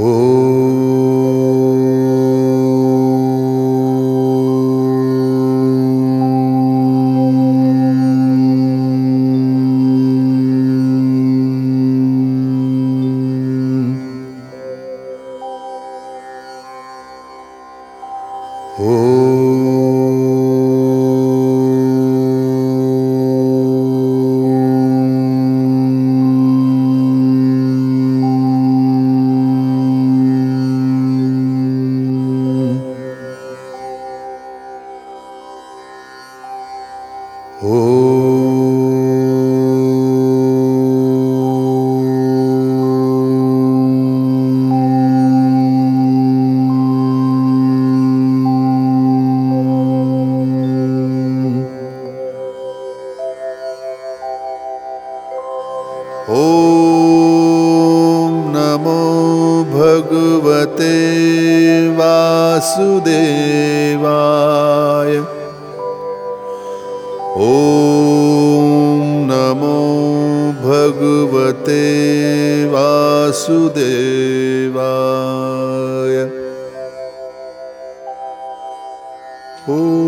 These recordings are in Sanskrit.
Oh. शिवाय। ओ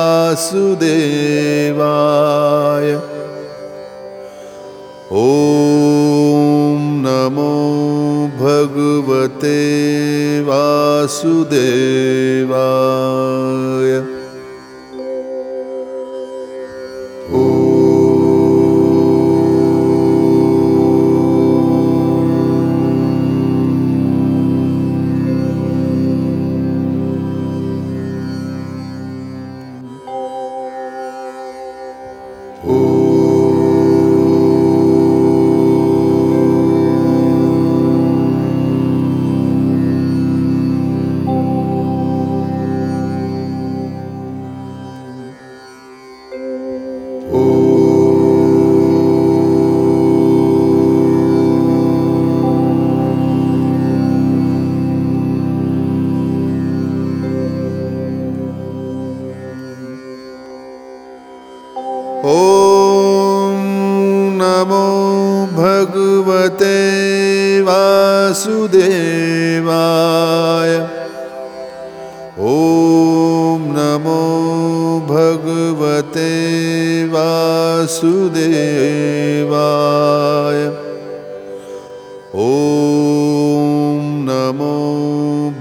वासुदेवाय। ॐ नमो भगवते वासुदेवाय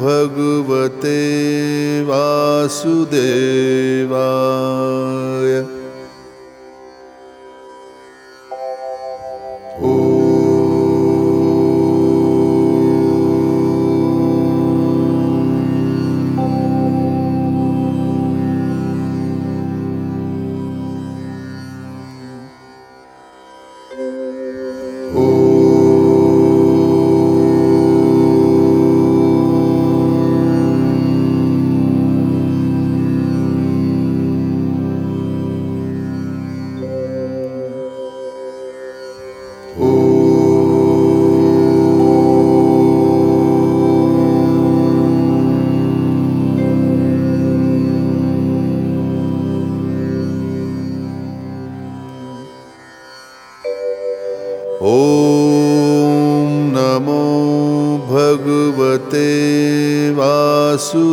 भगवते वासुदेवाय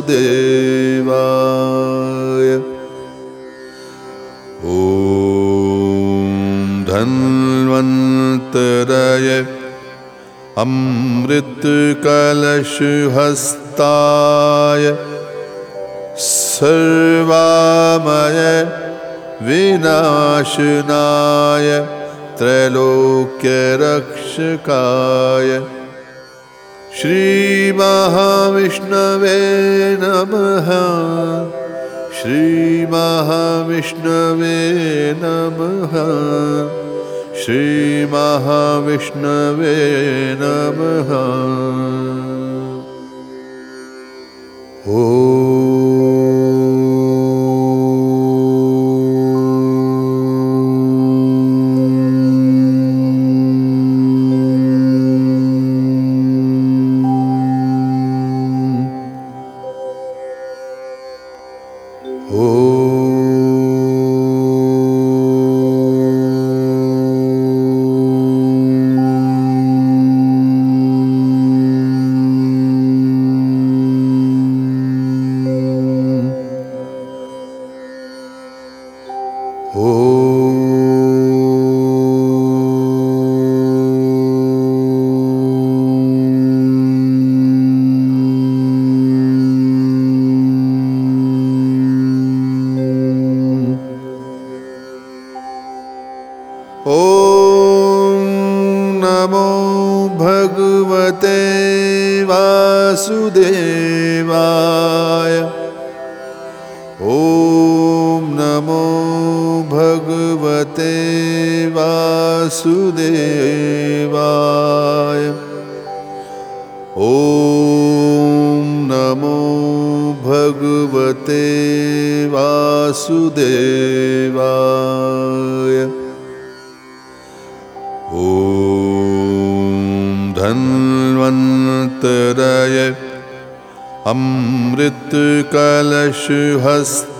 वासुदेवाय ॐ धन्वन्तरय। अमृतकलशहस्ताय। सर्वामय विनाशनाय। त्रैलोक्यरक्षकाय श्रीमहाविष्णवे नमः। श्रीमहाविष्णवे नमः। श्रीमहाविष्णवे नमः। ॐ ॐ नमो भगवते वासुदेवाय। ॐ नमो भगवते वासुदेवाय। ॐ धन्वन्तरय अमृतकलशहस्ताय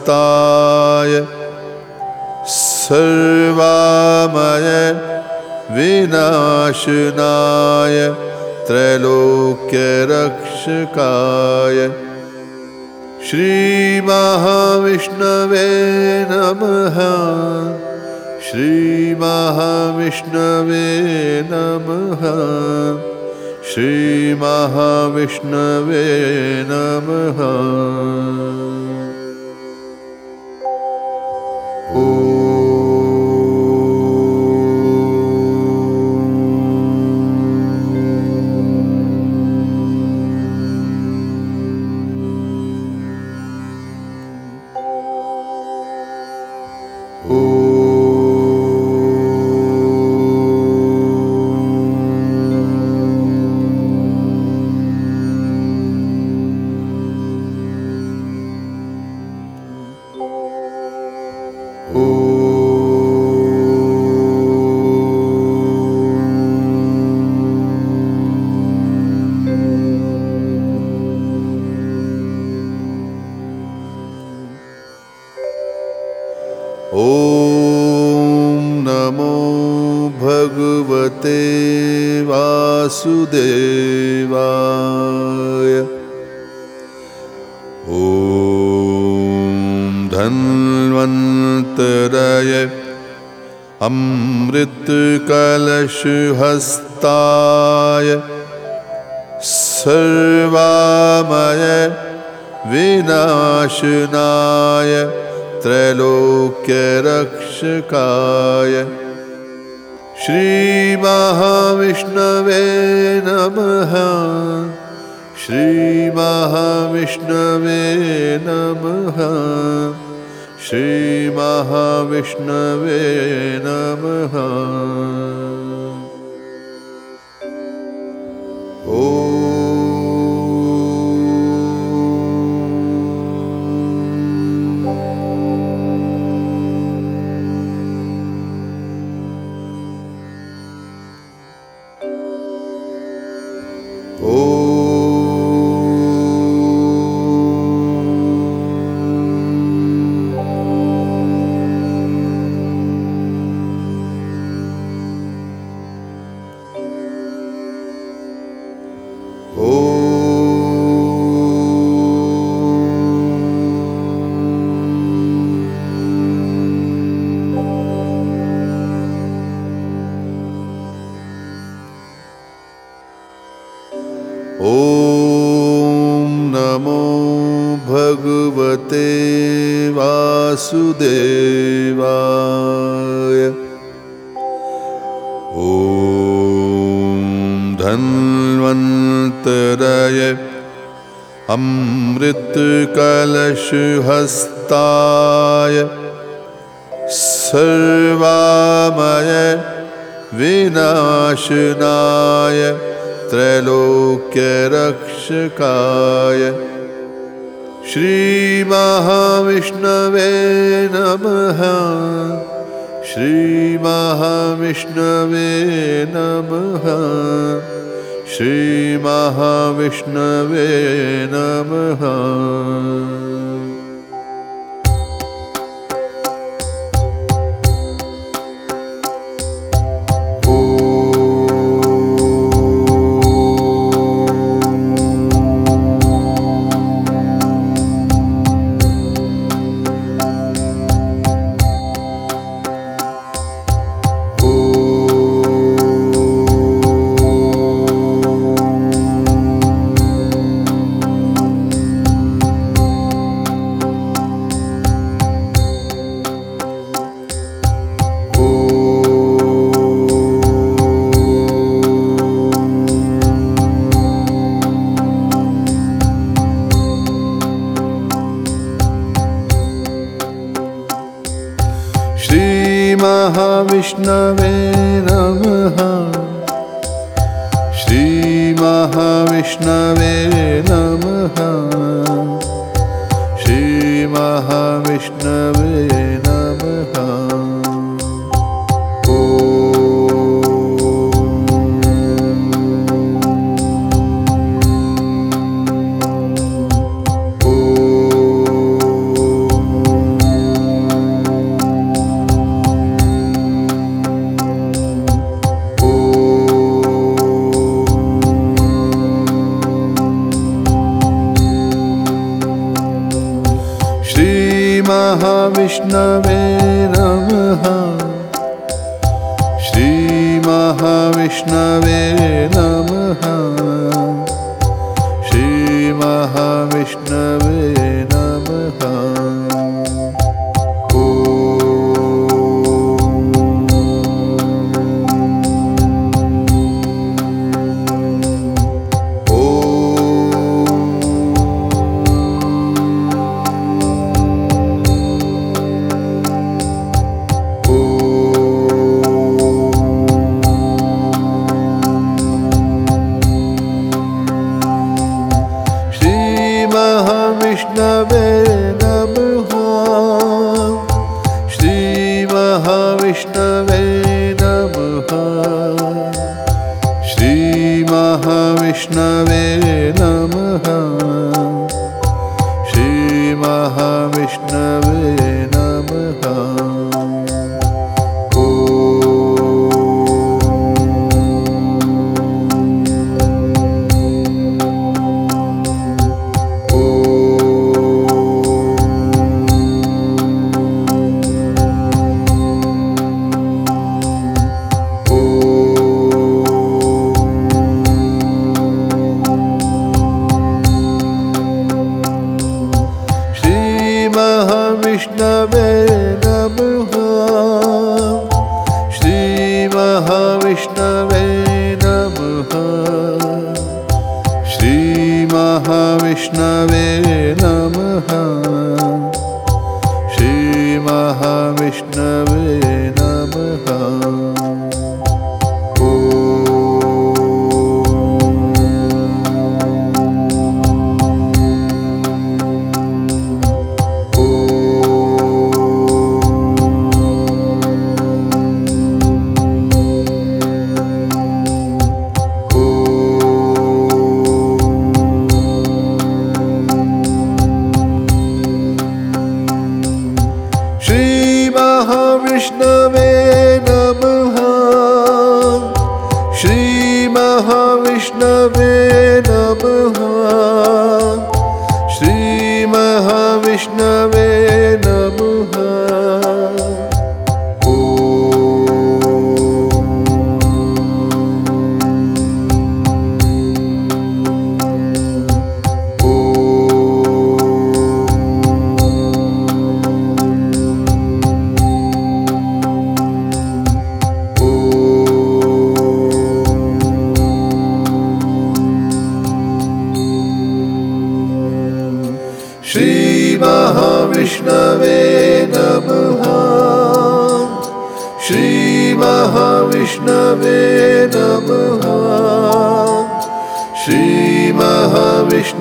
सर्वामय विनाशनाय त्रैलोक्यरक्षकाय श्रीमहाविष्णवे नमः। श्रीमहाविष्णवे नमः। श्रीमहाविष्णवे नमः ॐ अमृतकलशहस्ताय सर्वामय विनाशनाय त्रैलोक्यरक्षकाय श्रीमहाविष्णवे नमः। श्रीमहाविष्णवे नमः। श्रीमहाविष्णवे नमः Oh. वासुदेवाय ॐ धन्वन्तरय। अमृतकलशहस्ताय। सर्वामय विनाशनाय। त्रैलोक्यरक्षकाय श्रीमहाविष्णवे नमः। श्रीमहाविष्णवे नमः। श्रीमहाविष्णवे नमः श्रीमहाविष्णवे नमः। श्रीमहाविष्णवे नमः। श्रीमहाविष्णवे महाविष्णवे नमः।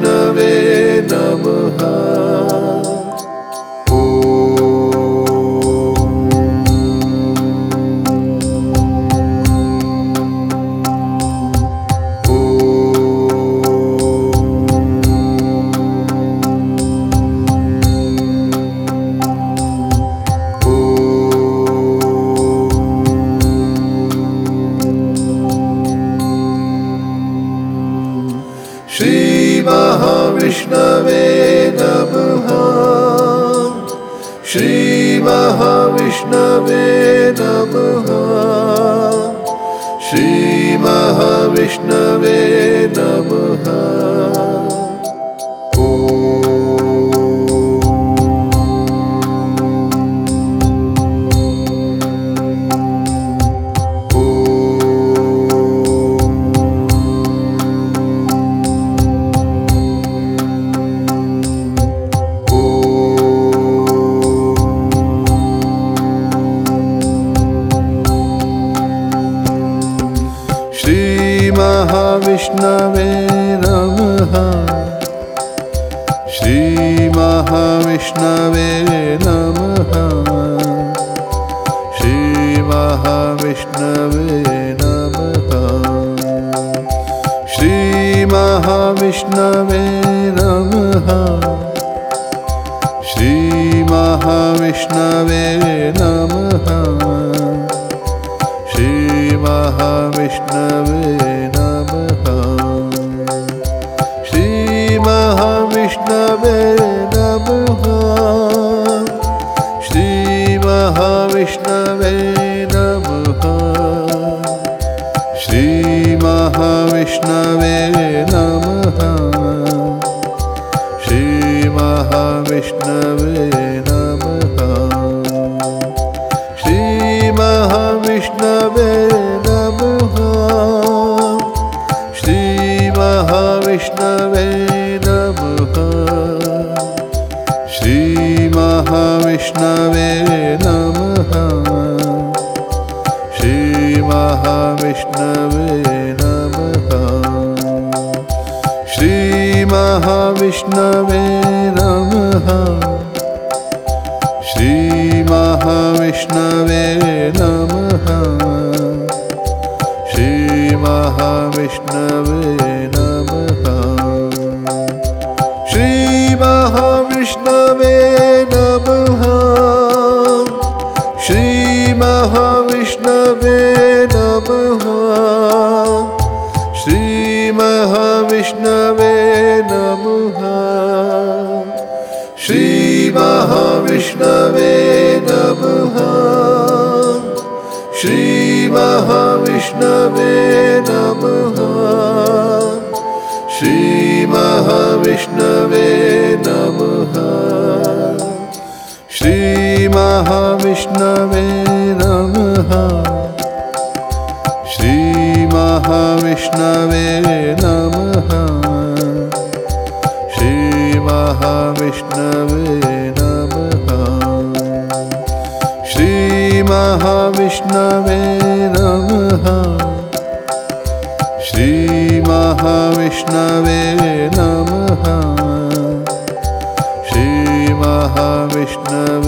Vaishnave of it. विष्णवे ेनमः। श्रीमहाविष्णवे नमः। श्रीमहाविष्णवे नमः। कृष्ण